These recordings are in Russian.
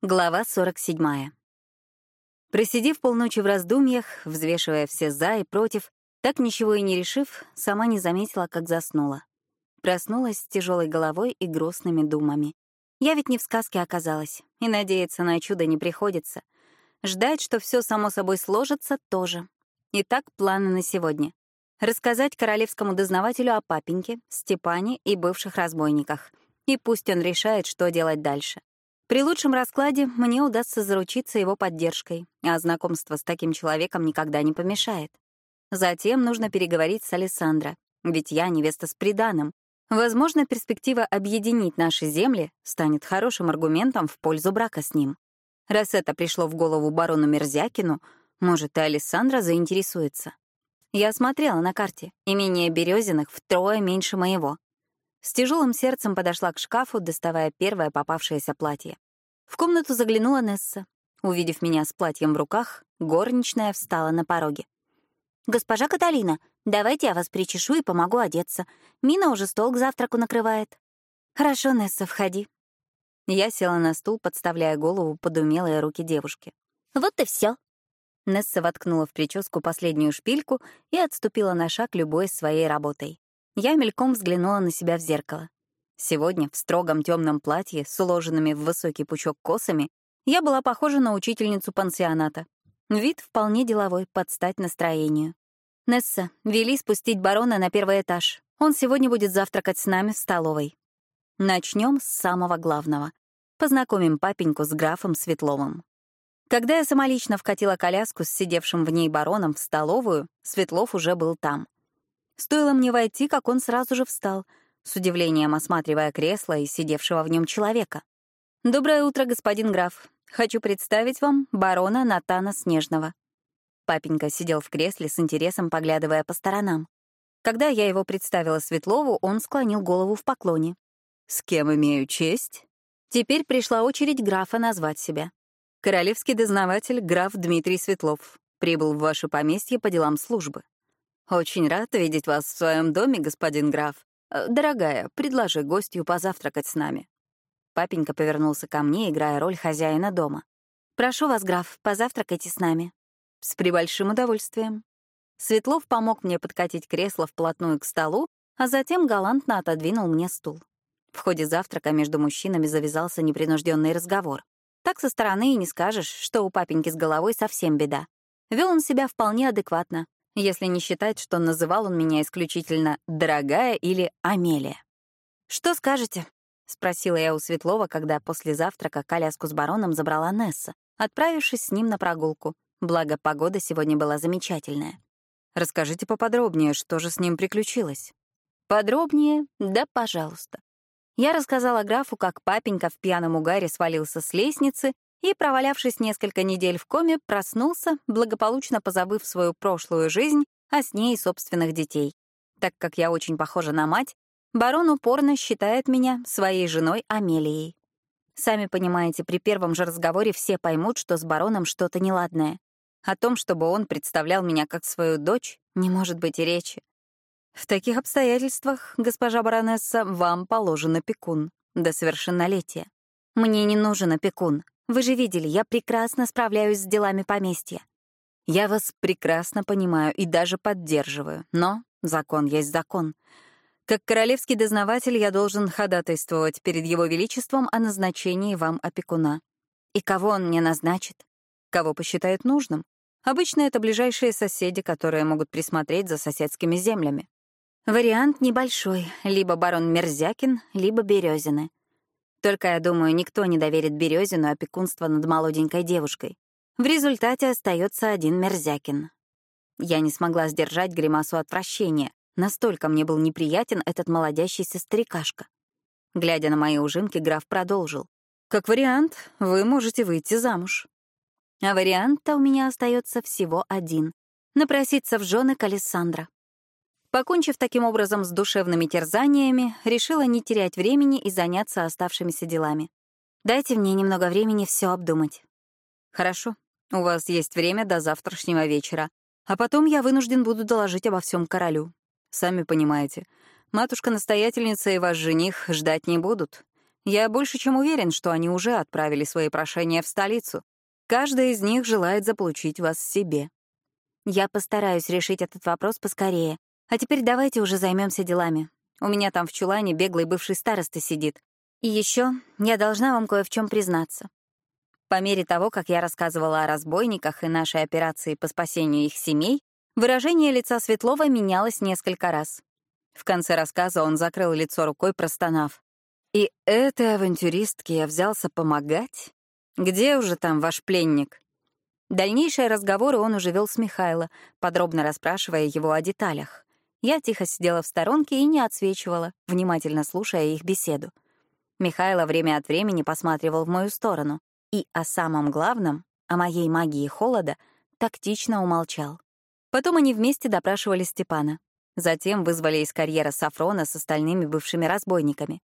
Глава 47. Просидев полночи в раздумьях, взвешивая все «за» и «против», так ничего и не решив, сама не заметила, как заснула. Проснулась с тяжелой головой и грустными думами. Я ведь не в сказке оказалась, и надеяться на чудо не приходится. Ждать, что все само собой сложится, тоже. Итак, планы на сегодня. Рассказать королевскому дознавателю о папеньке, Степане и бывших разбойниках. И пусть он решает, что делать дальше. При лучшем раскладе мне удастся заручиться его поддержкой, а знакомство с таким человеком никогда не помешает. Затем нужно переговорить с Александро, ведь я невеста с приданым. Возможно, перспектива объединить наши земли станет хорошим аргументом в пользу брака с ним. Раз это пришло в голову барону Мерзякину, может, и Александра заинтересуется. Я смотрела на карте. Имение Березиных втрое меньше моего. С тяжелым сердцем подошла к шкафу, доставая первое попавшееся платье. В комнату заглянула Несса. Увидев меня с платьем в руках, горничная встала на пороге. «Госпожа Каталина, давайте я вас причешу и помогу одеться. Мина уже стол к завтраку накрывает». «Хорошо, Несса, входи». Я села на стул, подставляя голову под умелые руки девушки. «Вот и все. Несса воткнула в прическу последнюю шпильку и отступила на шаг любой своей работой. Я мельком взглянула на себя в зеркало. Сегодня в строгом темном платье с уложенными в высокий пучок косами я была похожа на учительницу пансионата. Вид вполне деловой, под стать настроению. «Несса, вели спустить барона на первый этаж. Он сегодня будет завтракать с нами в столовой. Начнем с самого главного. Познакомим папеньку с графом Светловым. Когда я самолично вкатила коляску с сидевшим в ней бароном в столовую, Светлов уже был там. Стоило мне войти, как он сразу же встал, с удивлением осматривая кресло и сидевшего в нем человека. «Доброе утро, господин граф. Хочу представить вам барона Натана Снежного». Папенька сидел в кресле с интересом, поглядывая по сторонам. Когда я его представила Светлову, он склонил голову в поклоне. «С кем имею честь?» Теперь пришла очередь графа назвать себя. «Королевский дознаватель граф Дмитрий Светлов прибыл в ваше поместье по делам службы. «Очень рад видеть вас в своем доме, господин граф. Э, дорогая, предложи гостью позавтракать с нами». Папенька повернулся ко мне, играя роль хозяина дома. «Прошу вас, граф, позавтракайте с нами». «С прибольшим удовольствием». Светлов помог мне подкатить кресло вплотную к столу, а затем галантно отодвинул мне стул. В ходе завтрака между мужчинами завязался непринужденный разговор. Так со стороны и не скажешь, что у папеньки с головой совсем беда. Вел он себя вполне адекватно, если не считать, что называл он меня исключительно «дорогая» или «Амелия». «Что скажете?» — спросила я у Светлова, когда после завтрака коляску с бароном забрала Несса, отправившись с ним на прогулку. Благо, погода сегодня была замечательная. «Расскажите поподробнее, что же с ним приключилось?» «Подробнее? Да, пожалуйста». Я рассказала графу, как папенька в пьяном угаре свалился с лестницы и, провалявшись несколько недель в коме, проснулся, благополучно позабыв свою прошлую жизнь, а с ней и собственных детей. Так как я очень похожа на мать, барон упорно считает меня своей женой Амелией. Сами понимаете, при первом же разговоре все поймут, что с бароном что-то неладное. О том, чтобы он представлял меня как свою дочь, не может быть и речи. В таких обстоятельствах, госпожа баронесса, вам положен опекун до совершеннолетия. Мне не нужен опекун. Вы же видели, я прекрасно справляюсь с делами поместья. Я вас прекрасно понимаю и даже поддерживаю, но закон есть закон. Как королевский дознаватель я должен ходатайствовать перед его величеством о назначении вам опекуна. И кого он мне назначит? Кого посчитает нужным? Обычно это ближайшие соседи, которые могут присмотреть за соседскими землями. Вариант небольшой — либо барон Мерзякин, либо Березины. Только, я думаю, никто не доверит Березину опекунство над молоденькой девушкой. В результате остается один Мерзякин. Я не смогла сдержать гримасу отвращения. Настолько мне был неприятен этот молодящийся старикашка. Глядя на мои ужимки, граф продолжил. «Как вариант, вы можете выйти замуж». А вариант-то у меня остается всего один — напроситься в жены к Александра. Покончив таким образом с душевными терзаниями, решила не терять времени и заняться оставшимися делами. Дайте мне немного времени все обдумать. Хорошо. У вас есть время до завтрашнего вечера. А потом я вынужден буду доложить обо всем королю. Сами понимаете, матушка-настоятельница и ваш жених ждать не будут. Я больше чем уверен, что они уже отправили свои прошения в столицу. Каждая из них желает заполучить вас себе. Я постараюсь решить этот вопрос поскорее. А теперь давайте уже займемся делами. У меня там в чулане беглый бывший староста сидит. И еще я должна вам кое в чем признаться. По мере того, как я рассказывала о разбойниках и нашей операции по спасению их семей, выражение лица Светлова менялось несколько раз. В конце рассказа он закрыл лицо рукой, простонав. «И этой авантюристке я взялся помогать? Где уже там ваш пленник?» Дальнейшие разговоры он уже вел с Михайло, подробно расспрашивая его о деталях. Я тихо сидела в сторонке и не отсвечивала, внимательно слушая их беседу. Михайло время от времени посматривал в мою сторону и о самом главном, о моей магии холода, тактично умолчал. Потом они вместе допрашивали Степана. Затем вызвали из карьера Сафрона с остальными бывшими разбойниками.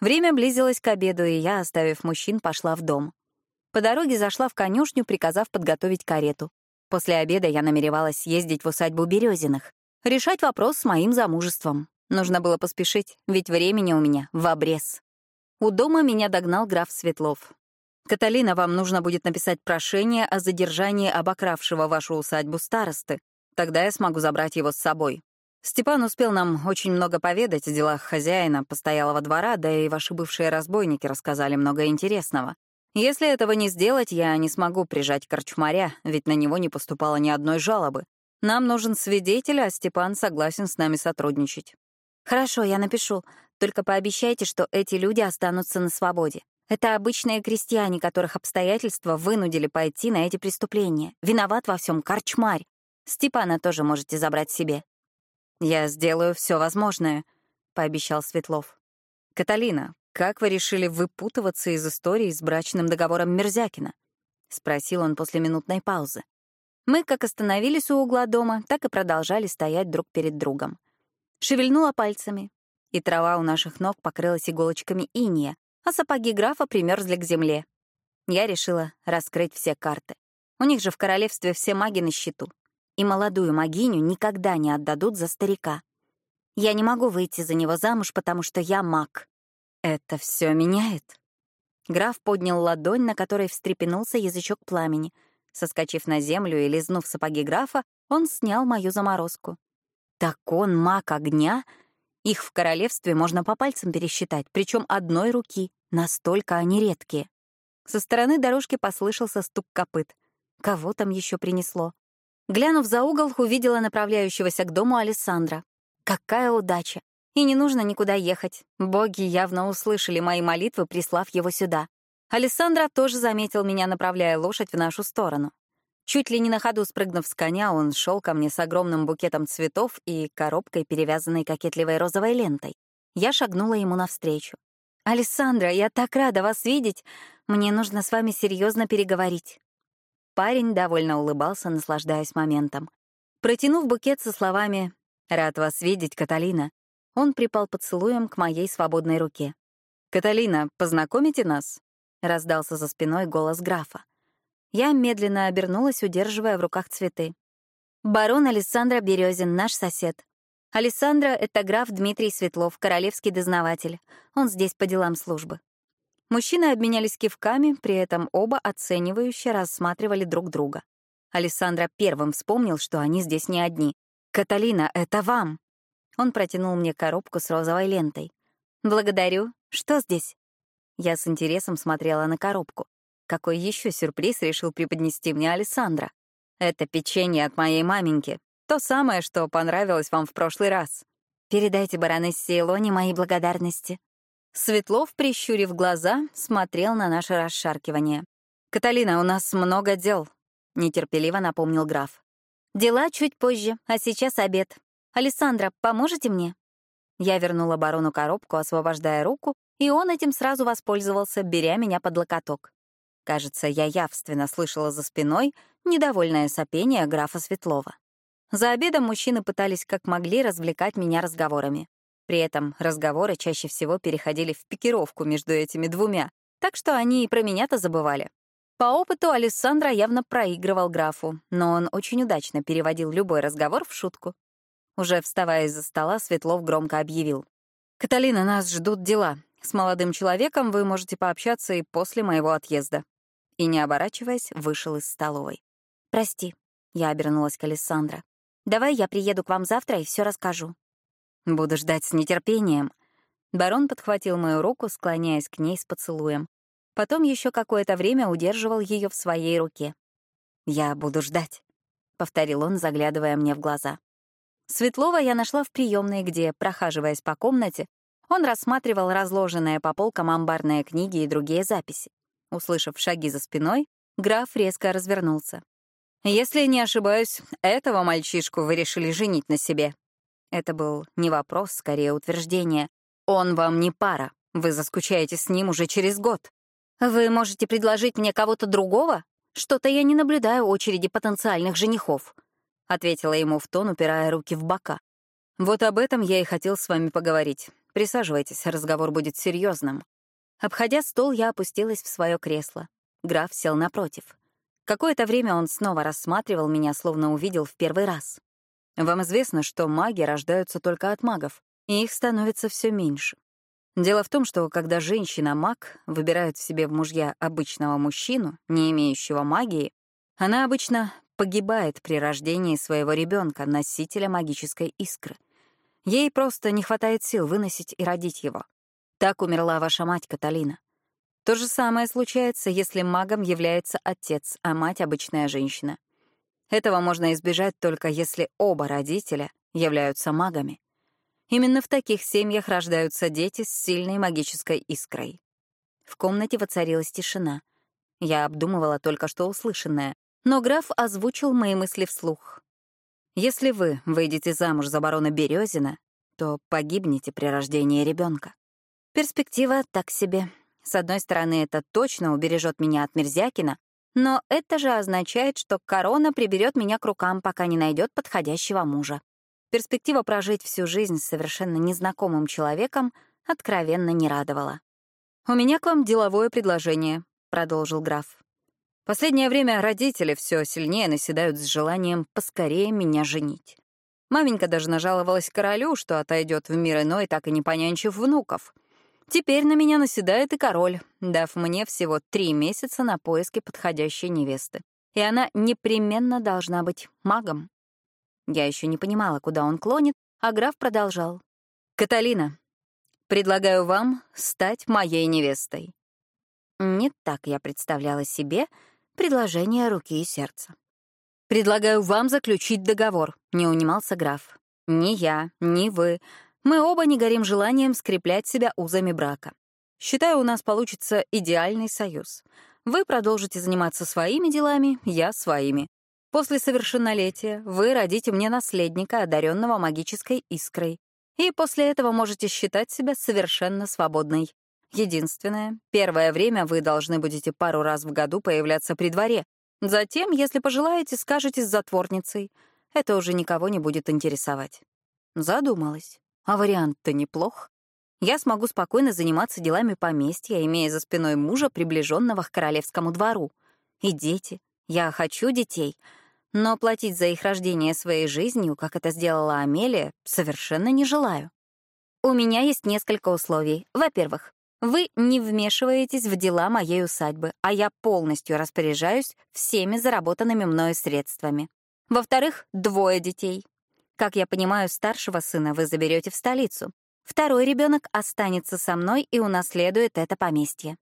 Время близилось к обеду, и я, оставив мужчин, пошла в дом. По дороге зашла в конюшню, приказав подготовить карету. После обеда я намеревалась съездить в усадьбу Березиных, решать вопрос с моим замужеством. Нужно было поспешить, ведь времени у меня в обрез. У дома меня догнал граф Светлов. «Каталина, вам нужно будет написать прошение о задержании обокравшего вашу усадьбу старосты. Тогда я смогу забрать его с собой. Степан успел нам очень много поведать о делах хозяина, постоялого двора, да и ваши бывшие разбойники рассказали много интересного. Если этого не сделать, я не смогу прижать корчмаря, ведь на него не поступало ни одной жалобы. Нам нужен свидетель, а Степан согласен с нами сотрудничать. Хорошо, я напишу. Только пообещайте, что эти люди останутся на свободе. Это обычные крестьяне, которых обстоятельства вынудили пойти на эти преступления. Виноват во всем корчмарь. Степана тоже можете забрать себе. «Я сделаю все возможное», — пообещал Светлов. «Каталина, как вы решили выпутываться из истории с брачным договором Мерзякина?» — спросил он после минутной паузы. Мы как остановились у угла дома, так и продолжали стоять друг перед другом. Шевельнула пальцами, и трава у наших ног покрылась иголочками иния, а сапоги графа примерзли к земле. Я решила раскрыть все карты. У них же в королевстве все маги на счету и молодую магиню никогда не отдадут за старика. Я не могу выйти за него замуж, потому что я маг. Это все меняет. Граф поднял ладонь, на которой встрепенулся язычок пламени. Соскочив на землю и лизнув сапоги графа, он снял мою заморозку. Так он маг огня? Их в королевстве можно по пальцам пересчитать, причем одной руки, настолько они редкие. Со стороны дорожки послышался стук копыт. Кого там еще принесло? Глянув за угол, увидела направляющегося к дому Александра. Какая удача! И не нужно никуда ехать. Боги явно услышали мои молитвы, прислав его сюда. Александра тоже заметил меня, направляя лошадь в нашу сторону. Чуть ли не на ходу спрыгнув с коня, он шел ко мне с огромным букетом цветов и коробкой, перевязанной кокетливой розовой лентой. Я шагнула ему навстречу. «Александра, я так рада вас видеть. Мне нужно с вами серьезно переговорить». Парень довольно улыбался, наслаждаясь моментом. Протянув букет со словами «Рад вас видеть, Каталина», он припал поцелуем к моей свободной руке. «Каталина, познакомите нас?» — раздался за спиной голос графа. Я медленно обернулась, удерживая в руках цветы. «Барон Александра Березин, наш сосед. Александра — это граф Дмитрий Светлов, королевский дознаватель. Он здесь по делам службы. Мужчины обменялись кивками, при этом оба оценивающе рассматривали друг друга. Александра первым вспомнил, что они здесь не одни. «Каталина, это вам!» Он протянул мне коробку с розовой лентой. «Благодарю. Что здесь?» Я с интересом смотрела на коробку. Какой еще сюрприз решил преподнести мне Александра? Это печенье от моей маменьки. То самое, что понравилось вам в прошлый раз. Передайте баронессе Илоне мои благодарности. Светлов, прищурив глаза, смотрел на наше расшаркивание. «Каталина, у нас много дел», — нетерпеливо напомнил граф. «Дела чуть позже, а сейчас обед. Александра, поможете мне?» Я вернула барону коробку, освобождая руку, и он этим сразу воспользовался, беря меня под локоток. Кажется, я явственно слышала за спиной недовольное сопение графа Светлова. За обедом мужчины пытались как могли развлекать меня разговорами. При этом разговоры чаще всего переходили в пикировку между этими двумя, так что они и про меня-то забывали. По опыту Александра явно проигрывал графу, но он очень удачно переводил любой разговор в шутку. Уже вставая из-за стола, Светлов громко объявил. «Каталина, нас ждут дела. С молодым человеком вы можете пообщаться и после моего отъезда». И, не оборачиваясь, вышел из столовой. «Прости», — я обернулась к Александра. «Давай я приеду к вам завтра и все расскажу». «Буду ждать с нетерпением». Барон подхватил мою руку, склоняясь к ней с поцелуем. Потом еще какое-то время удерживал ее в своей руке. «Я буду ждать», — повторил он, заглядывая мне в глаза. Светлова я нашла в приемной, где, прохаживаясь по комнате, он рассматривал разложенные по полкам амбарные книги и другие записи. Услышав шаги за спиной, граф резко развернулся. «Если не ошибаюсь, этого мальчишку вы решили женить на себе». Это был не вопрос, скорее утверждение. «Он вам не пара. Вы заскучаете с ним уже через год». «Вы можете предложить мне кого-то другого? Что-то я не наблюдаю очереди потенциальных женихов», — ответила ему в тон, упирая руки в бока. «Вот об этом я и хотел с вами поговорить. Присаживайтесь, разговор будет серьезным. Обходя стол, я опустилась в свое кресло. Граф сел напротив. Какое-то время он снова рассматривал меня, словно увидел в первый раз. Вам известно, что маги рождаются только от магов, и их становится все меньше. Дело в том, что когда женщина-маг выбирает себе в мужья обычного мужчину, не имеющего магии, она обычно погибает при рождении своего ребенка, носителя магической искры. Ей просто не хватает сил выносить и родить его. Так умерла ваша мать, Каталина. То же самое случается, если магом является отец, а мать — обычная женщина. Этого можно избежать только если оба родителя являются магами. Именно в таких семьях рождаются дети с сильной магической искрой. В комнате воцарилась тишина. Я обдумывала только что услышанное, но граф озвучил мои мысли вслух. Если вы выйдете замуж за барона Березина, то погибнете при рождении ребенка. Перспектива так себе. С одной стороны, это точно убережет меня от Мерзякина, но это же означает, что корона приберет меня к рукам, пока не найдет подходящего мужа. Перспектива прожить всю жизнь с совершенно незнакомым человеком откровенно не радовала. «У меня к вам деловое предложение», — продолжил граф. Последнее время родители все сильнее наседают с желанием поскорее меня женить. Маменька даже нажаловалась королю, что отойдет в мир иной, так и не понянчив внуков. Теперь на меня наседает и король, дав мне всего три месяца на поиски подходящей невесты. И она непременно должна быть магом. Я еще не понимала, куда он клонит, а граф продолжал. «Каталина, предлагаю вам стать моей невестой». Не так я представляла себе — Предложение руки и сердца. «Предлагаю вам заключить договор», — не унимался граф. «Ни я, ни вы. Мы оба не горим желанием скреплять себя узами брака. Считаю, у нас получится идеальный союз. Вы продолжите заниматься своими делами, я — своими. После совершеннолетия вы родите мне наследника, одаренного магической искрой. И после этого можете считать себя совершенно свободной. Единственное, первое время вы должны будете пару раз в году появляться при дворе. Затем, если пожелаете, скажете с затворницей. Это уже никого не будет интересовать. Задумалась. А вариант-то неплох. Я смогу спокойно заниматься делами поместья, имея за спиной мужа, приближенного к королевскому двору. И дети. Я хочу детей. Но платить за их рождение своей жизнью, как это сделала Амелия, совершенно не желаю. У меня есть несколько условий. Во-первых, вы не вмешиваетесь в дела моей усадьбы, а я полностью распоряжаюсь всеми заработанными мною средствами. Во-вторых, двое детей. Как я понимаю, старшего сына вы заберете в столицу. Второй ребенок останется со мной и унаследует это поместье.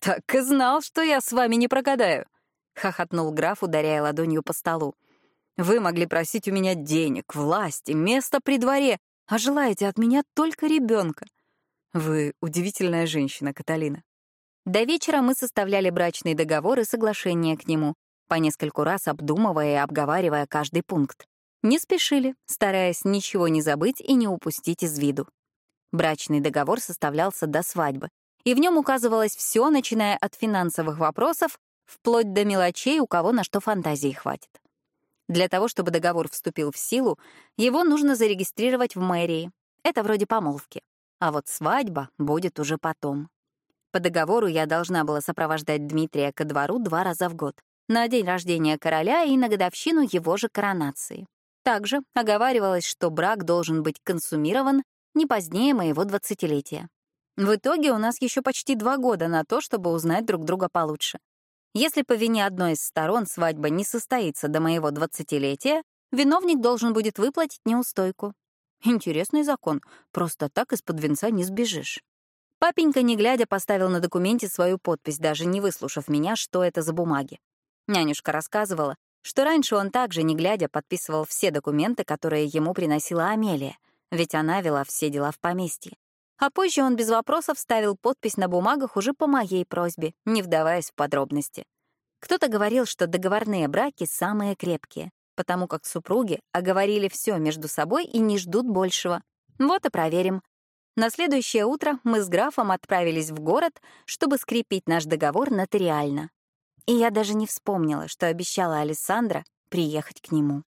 «Так и знал, что я с вами не прогадаю», — хохотнул граф, ударяя ладонью по столу. «Вы могли просить у меня денег, власти, место при дворе, а желаете от меня только ребенка. Вы удивительная женщина, Каталина. До вечера мы составляли брачный договор и соглашение к нему, по нескольку раз обдумывая и обговаривая каждый пункт. Не спешили, стараясь ничего не забыть и не упустить из виду. Брачный договор составлялся до свадьбы, и в нем указывалось все, начиная от финансовых вопросов вплоть до мелочей, у кого на что фантазии хватит. Для того, чтобы договор вступил в силу, его нужно зарегистрировать в мэрии. Это вроде помолвки а вот свадьба будет уже потом. По договору я должна была сопровождать Дмитрия ко двору два раза в год, на день рождения короля и на годовщину его же коронации. Также оговаривалось, что брак должен быть консумирован не позднее моего двадцатилетия. В итоге у нас еще почти два года на то, чтобы узнать друг друга получше. Если по вине одной из сторон свадьба не состоится до моего двадцатилетия, виновник должен будет выплатить неустойку. Интересный закон. Просто так из-под венца не сбежишь. Папенька, не глядя, поставил на документе свою подпись, даже не выслушав меня, что это за бумаги. Нянюшка рассказывала, что раньше он также, не глядя, подписывал все документы, которые ему приносила Амелия, ведь она вела все дела в поместье. А позже он без вопросов ставил подпись на бумагах уже по моей просьбе, не вдаваясь в подробности. Кто-то говорил, что договорные браки самые крепкие, потому как супруги оговорили все между собой и не ждут большего. Вот и проверим. На следующее утро мы с графом отправились в город, чтобы скрепить наш договор нотариально. И я даже не вспомнила, что обещала Александра приехать к нему.